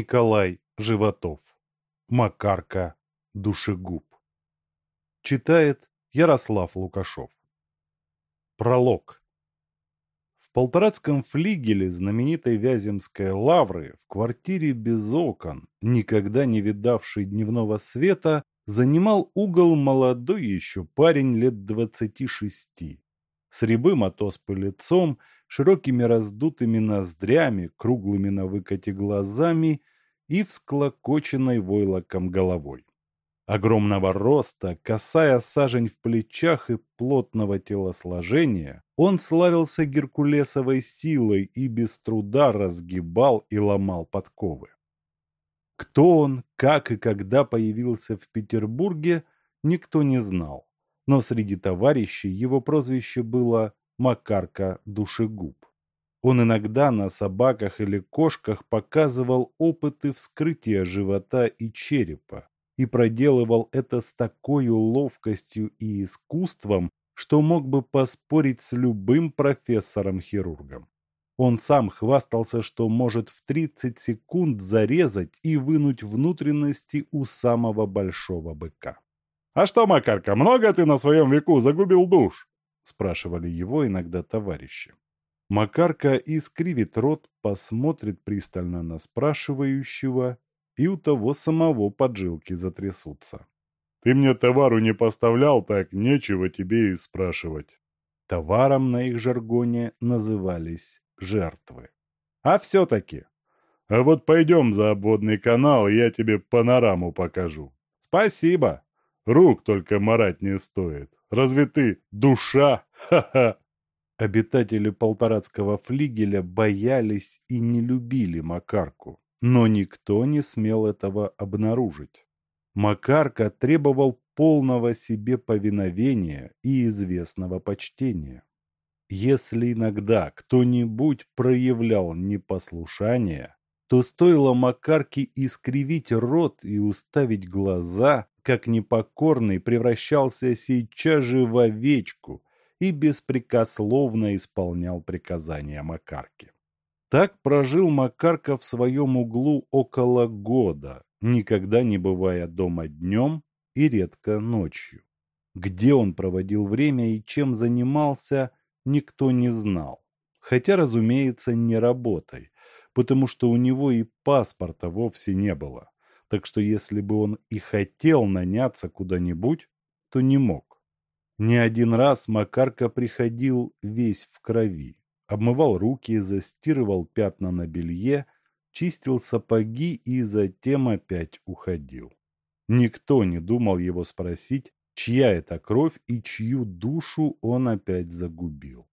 Николай Животов. Макарка Душегуб. Читает Ярослав Лукашов. Пролог. В Полторацком флигеле знаменитой Вяземской лавры в квартире без окон, никогда не видавший дневного света, занимал угол молодой еще парень лет двадцати шести. С рябым от лицом, широкими раздутыми ноздрями, круглыми на выкате глазами и всклокоченной войлоком головой. Огромного роста, косая сажень в плечах и плотного телосложения, он славился геркулесовой силой и без труда разгибал и ломал подковы. Кто он, как и когда появился в Петербурге, никто не знал, но среди товарищей его прозвище было Макарка Душегуб. Он иногда на собаках или кошках показывал опыты вскрытия живота и черепа и проделывал это с такой ловкостью и искусством, что мог бы поспорить с любым профессором-хирургом. Он сам хвастался, что может в 30 секунд зарезать и вынуть внутренности у самого большого быка. «А что, Макарка, много ты на своем веку загубил душ?» – спрашивали его иногда товарищи. Макарка искривит рот, посмотрит пристально на спрашивающего, и у того самого поджилки затрясутся. «Ты мне товару не поставлял, так нечего тебе и спрашивать». Товаром на их жаргоне назывались жертвы. А все-таки. А вот пойдем за обводный канал, я тебе панораму покажу. Спасибо. Рук только марать не стоит. Разве ты душа? Ха-ха. Обитатели полторацкого флигеля боялись и не любили Макарку, но никто не смел этого обнаружить. Макарка требовал полного себе повиновения и известного почтения. Если иногда кто-нибудь проявлял непослушание, то стоило Макарке искривить рот и уставить глаза, как непокорный превращался сейчас же в овечку – и беспрекословно исполнял приказания Макарки. Так прожил Макарка в своем углу около года, никогда не бывая дома днем и редко ночью. Где он проводил время и чем занимался, никто не знал. Хотя, разумеется, не работой, потому что у него и паспорта вовсе не было. Так что если бы он и хотел наняться куда-нибудь, то не мог. Не один раз Макарка приходил весь в крови, обмывал руки, застирывал пятна на белье, чистил сапоги и затем опять уходил. Никто не думал его спросить, чья это кровь и чью душу он опять загубил.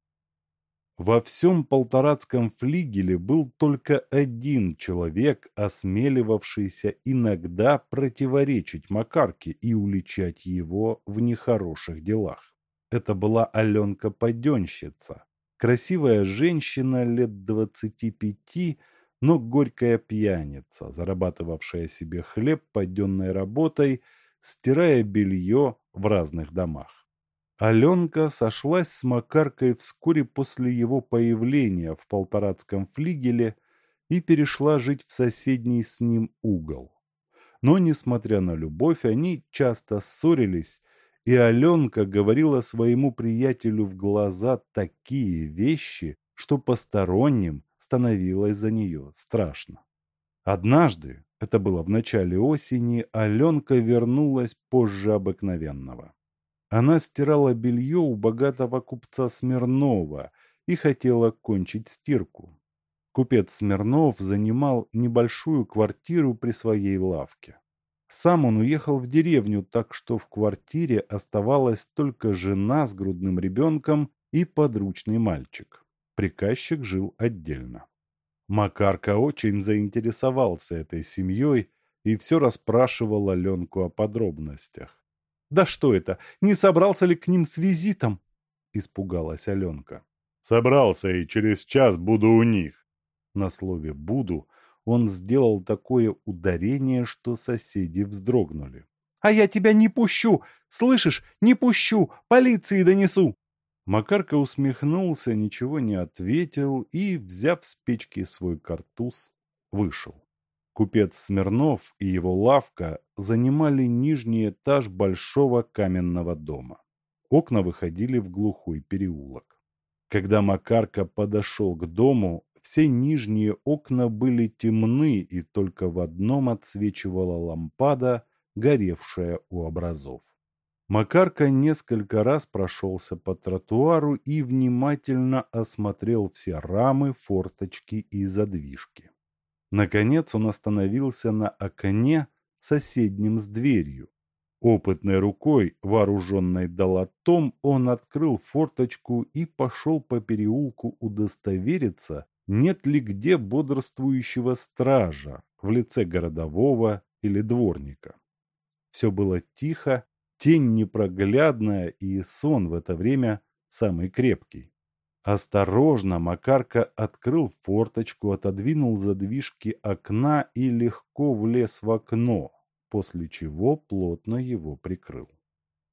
Во всем полторацком флигеле был только один человек, осмеливавшийся иногда противоречить Макарке и уличать его в нехороших делах. Это была Аленка-паденщица, красивая женщина лет двадцати пяти, но горькая пьяница, зарабатывавшая себе хлеб паденной работой, стирая белье в разных домах. Аленка сошлась с Макаркой вскоре после его появления в полторацком флигеле и перешла жить в соседний с ним угол. Но, несмотря на любовь, они часто ссорились, и Аленка говорила своему приятелю в глаза такие вещи, что посторонним становилось за нее страшно. Однажды, это было в начале осени, Аленка вернулась позже обыкновенного. Она стирала белье у богатого купца Смирнова и хотела кончить стирку. Купец Смирнов занимал небольшую квартиру при своей лавке. Сам он уехал в деревню, так что в квартире оставалась только жена с грудным ребенком и подручный мальчик. Приказчик жил отдельно. Макарка очень заинтересовался этой семьей и все расспрашивал Аленку о подробностях. Да что это, не собрался ли к ним с визитом? Испугалась Аленка. Собрался и через час буду у них. На слове «буду» он сделал такое ударение, что соседи вздрогнули. «А я тебя не пущу! Слышишь, не пущу! Полиции донесу!» Макарка усмехнулся, ничего не ответил и, взяв с печки свой картуз, вышел. Купец Смирнов и его лавка занимали нижний этаж большого каменного дома. Окна выходили в глухой переулок. Когда Макарка подошел к дому, все нижние окна были темны, и только в одном отсвечивала лампада, горевшая у образов. Макарка несколько раз прошелся по тротуару и внимательно осмотрел все рамы, форточки и задвижки. Наконец он остановился на окне, соседнем с дверью. Опытной рукой, вооруженной долотом, он открыл форточку и пошел по переулку удостовериться, нет ли где бодрствующего стража в лице городового или дворника. Все было тихо, тень непроглядная и сон в это время самый крепкий. Осторожно Макарка открыл форточку, отодвинул задвижки окна и легко влез в окно, после чего плотно его прикрыл.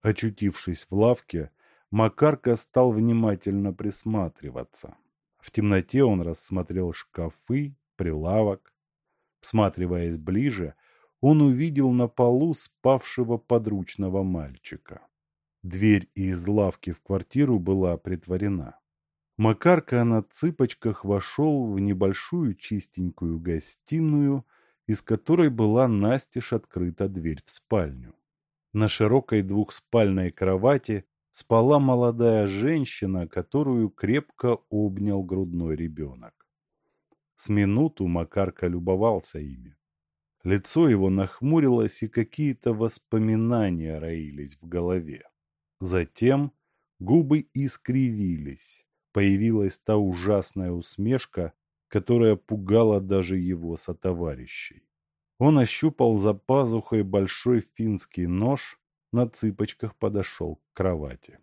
Очутившись в лавке, Макарка стал внимательно присматриваться. В темноте он рассмотрел шкафы, прилавок. Всматриваясь ближе, он увидел на полу спавшего подручного мальчика. Дверь из лавки в квартиру была притворена. Макарка на цыпочках вошел в небольшую чистенькую гостиную, из которой была настежь открыта дверь в спальню. На широкой двухспальной кровати спала молодая женщина, которую крепко обнял грудной ребенок. С минуту Макарка любовался ими. Лицо его нахмурилось, и какие-то воспоминания роились в голове. Затем губы искривились. Появилась та ужасная усмешка, которая пугала даже его сотоварищей. Он ощупал за пазухой большой финский нож на цыпочках подошел к кровати.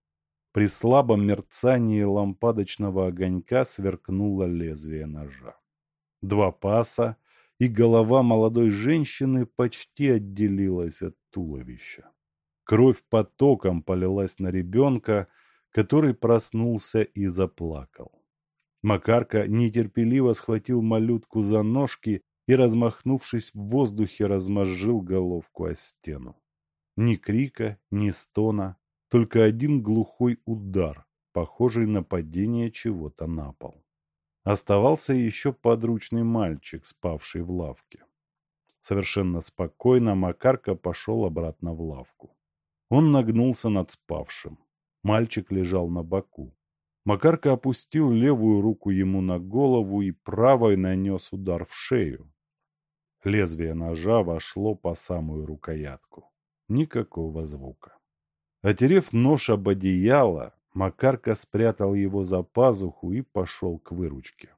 При слабом мерцании лампадочного огонька сверкнуло лезвие ножа. Два паса, и голова молодой женщины почти отделилась от туловища. Кровь потоком полилась на ребенка, который проснулся и заплакал. Макарка нетерпеливо схватил малютку за ножки и, размахнувшись в воздухе, размозжил головку о стену. Ни крика, ни стона, только один глухой удар, похожий на падение чего-то на пол. Оставался еще подручный мальчик, спавший в лавке. Совершенно спокойно Макарка пошел обратно в лавку. Он нагнулся над спавшим. Мальчик лежал на боку. Макарка опустил левую руку ему на голову и правой нанес удар в шею. Лезвие ножа вошло по самую рукоятку. Никакого звука. Отерев нож об одеяло, Макарка спрятал его за пазуху и пошел к выручке.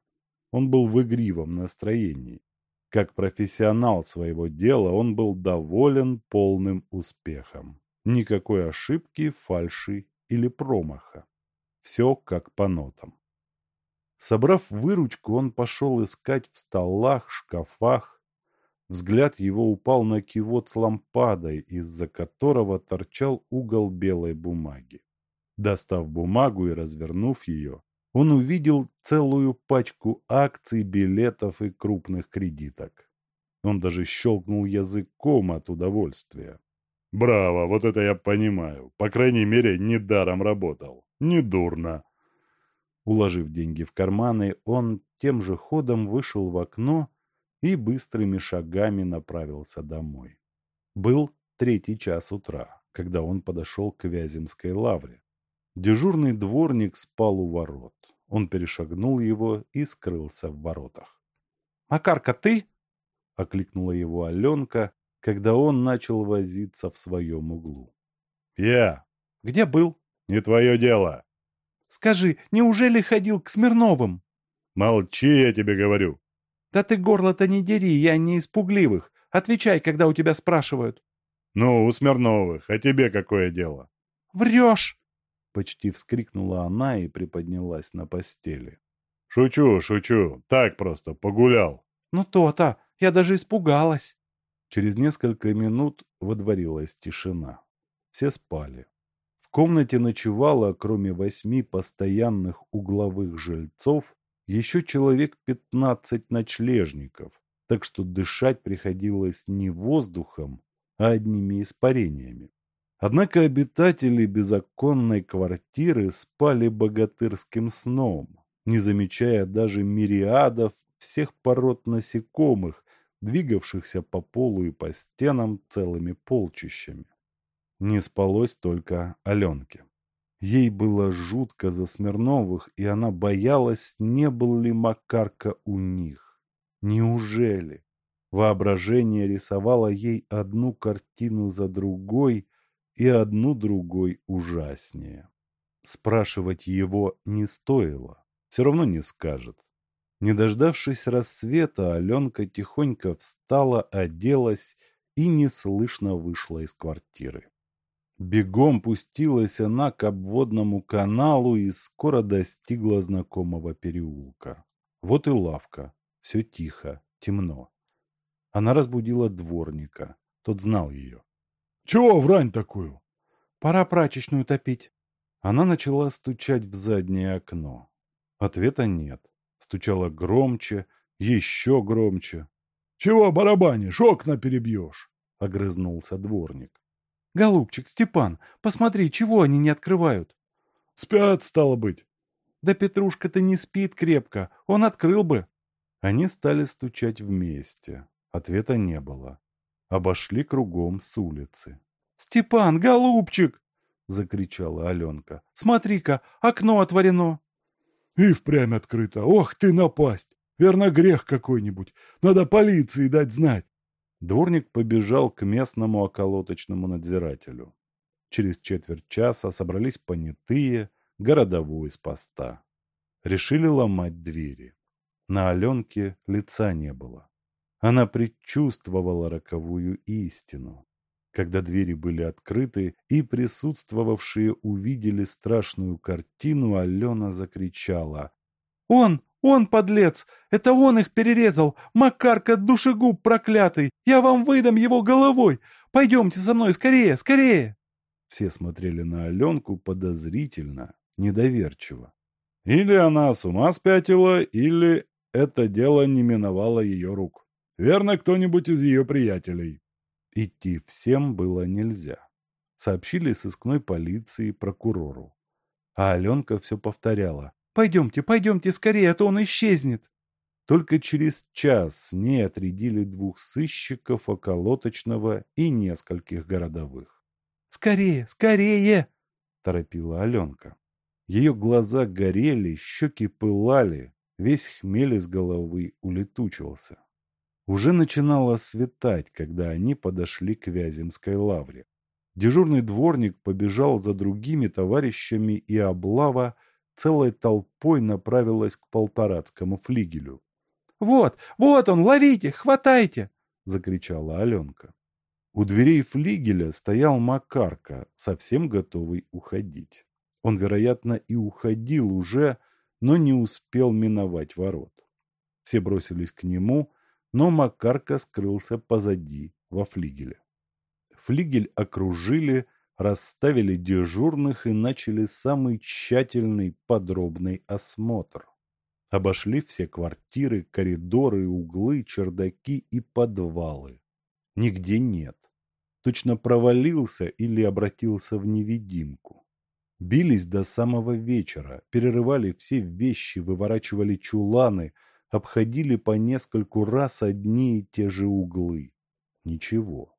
Он был в игривом настроении. Как профессионал своего дела он был доволен полным успехом. Никакой ошибки, фальши или промаха. Все как по нотам. Собрав выручку, он пошел искать в столах, шкафах, Взгляд его упал на кивот с лампадой, из-за которого торчал угол белой бумаги. Достав бумагу и развернув ее, он увидел целую пачку акций, билетов и крупных кредиток. Он даже щелкнул языком от удовольствия. «Браво, вот это я понимаю. По крайней мере, недаром работал. Недурно». Уложив деньги в карманы, он тем же ходом вышел в окно и быстрыми шагами направился домой. Был третий час утра, когда он подошел к Вяземской лавре. Дежурный дворник спал у ворот. Он перешагнул его и скрылся в воротах. «Макарка, ты?» — окликнула его Аленка, когда он начал возиться в своем углу. «Я». «Где был?» «Не твое дело». «Скажи, неужели ходил к Смирновым?» «Молчи, я тебе говорю. Да ты горло-то не дери, я не испугливых. Отвечай, когда у тебя спрашивают. Ну, у Смирновых, а тебе какое дело? Врешь! Почти вскрикнула она и приподнялась на постели. Шучу, шучу, так просто, погулял. Ну то-то, я даже испугалась. Через несколько минут водворилась тишина. Все спали. В комнате ночевало, кроме восьми постоянных угловых жильцов, еще человек пятнадцать ночлежников, так что дышать приходилось не воздухом, а одними испарениями. Однако обитатели беззаконной квартиры спали богатырским сном, не замечая даже мириадов всех пород насекомых, двигавшихся по полу и по стенам целыми полчищами. Не спалось только Аленке. Ей было жутко за Смирновых, и она боялась, не был ли Макарка у них. Неужели? Воображение рисовало ей одну картину за другой и одну другой ужаснее. Спрашивать его не стоило, все равно не скажет. Не дождавшись рассвета, Аленка тихонько встала, оделась и неслышно вышла из квартиры. Бегом пустилась она к обводному каналу и скоро достигла знакомого переулка. Вот и лавка. Все тихо, темно. Она разбудила дворника. Тот знал ее. — Чего врань такую? — Пора прачечную топить. Она начала стучать в заднее окно. Ответа нет. Стучала громче, еще громче. — Чего барабанишь, окна перебьешь? — огрызнулся дворник. — Голубчик, Степан, посмотри, чего они не открывают? — Спят, стало быть. — Да Петрушка-то не спит крепко, он открыл бы. Они стали стучать вместе. Ответа не было. Обошли кругом с улицы. — Степан, голубчик! — закричала Аленка. — Смотри-ка, окно отворено. И впрямь открыто. Ох ты напасть! Верно, грех какой-нибудь. Надо полиции дать знать. Дворник побежал к местному околоточному надзирателю. Через четверть часа собрались понятые, городовой из поста. Решили ломать двери. На Аленке лица не было. Она предчувствовала роковую истину. Когда двери были открыты и присутствовавшие увидели страшную картину, Алена закричала. «Он! Он, подлец! Это он их перерезал! Макарка, душегуб проклятый! Я вам выдам его головой! Пойдемте со мной, скорее, скорее!» Все смотрели на Аленку подозрительно, недоверчиво. Или она с ума спятила, или это дело не миновало ее рук. Верно, кто-нибудь из ее приятелей. Идти всем было нельзя. Сообщили сыскной полиции прокурору. А Аленка все повторяла. «Пойдемте, пойдемте скорее, а то он исчезнет!» Только через час с ней отрядили двух сыщиков околоточного и нескольких городовых. «Скорее, скорее!» – торопила Аленка. Ее глаза горели, щеки пылали, весь хмель из головы улетучился. Уже начинало светать, когда они подошли к Вяземской лавре. Дежурный дворник побежал за другими товарищами, и облава целой толпой направилась к полторацкому флигелю. «Вот, вот он, ловите, хватайте!» — закричала Аленка. У дверей флигеля стоял Макарка, совсем готовый уходить. Он, вероятно, и уходил уже, но не успел миновать ворот. Все бросились к нему — но Макарка скрылся позади, во флигеле. Флигель окружили, расставили дежурных и начали самый тщательный подробный осмотр. Обошли все квартиры, коридоры, углы, чердаки и подвалы. Нигде нет. Точно провалился или обратился в невидимку. Бились до самого вечера, перерывали все вещи, выворачивали чуланы – обходили по нескольку раз одни и те же углы. Ничего.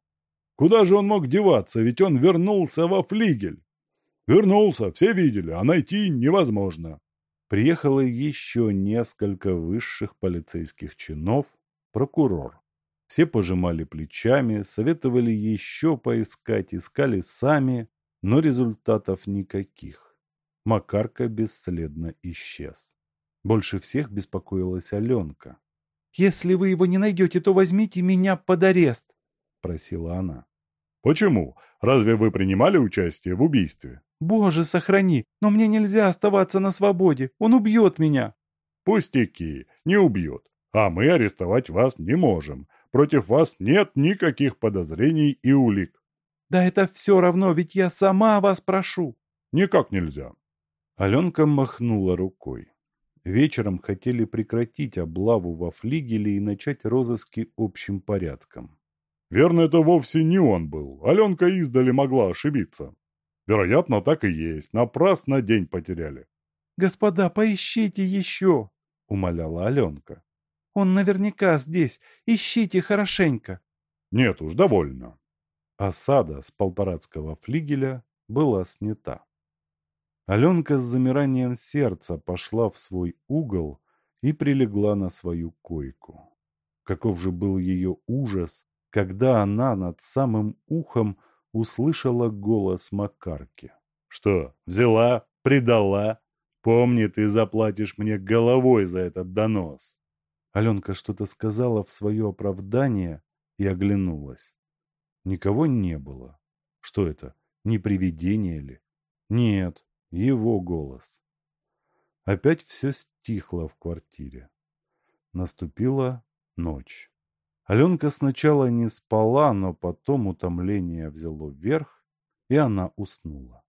Куда же он мог деваться, ведь он вернулся во флигель? Вернулся, все видели, а найти невозможно. Приехало еще несколько высших полицейских чинов, прокурор. Все пожимали плечами, советовали еще поискать, искали сами, но результатов никаких. Макарка бесследно исчез. Больше всех беспокоилась Аленка. «Если вы его не найдете, то возьмите меня под арест», — просила она. «Почему? Разве вы принимали участие в убийстве?» «Боже, сохрани! Но мне нельзя оставаться на свободе! Он убьет меня!» «Пустяки! Не убьет! А мы арестовать вас не можем! Против вас нет никаких подозрений и улик!» «Да это все равно, ведь я сама вас прошу!» «Никак нельзя!» Аленка махнула рукой. Вечером хотели прекратить облаву во флигеле и начать розыски общим порядком. Верно, это вовсе не он был. Аленка издали могла ошибиться. Вероятно, так и есть. Напрасно день потеряли. «Господа, поищите еще!» — умоляла Аленка. «Он наверняка здесь. Ищите хорошенько!» «Нет уж, довольно». Осада с полторацкого флигеля была снята. Аленка с замиранием сердца пошла в свой угол и прилегла на свою койку. Каков же был ее ужас, когда она над самым ухом услышала голос Макарки. «Что, взяла, предала? Помни, ты заплатишь мне головой за этот донос!» Аленка что-то сказала в свое оправдание и оглянулась. Никого не было. Что это, не привидение ли? Нет, его голос. Опять все стихло в квартире. Наступила ночь. Аленка сначала не спала, но потом утомление взяло верх, и она уснула.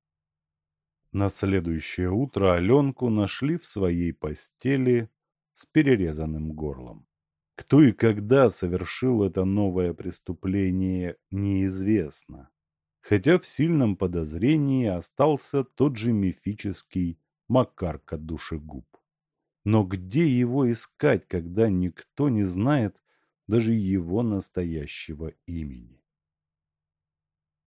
На следующее утро Аленку нашли в своей постели с перерезанным горлом. Кто и когда совершил это новое преступление, неизвестно хотя в сильном подозрении остался тот же мифический Макарка Душегуб. Но где его искать, когда никто не знает даже его настоящего имени?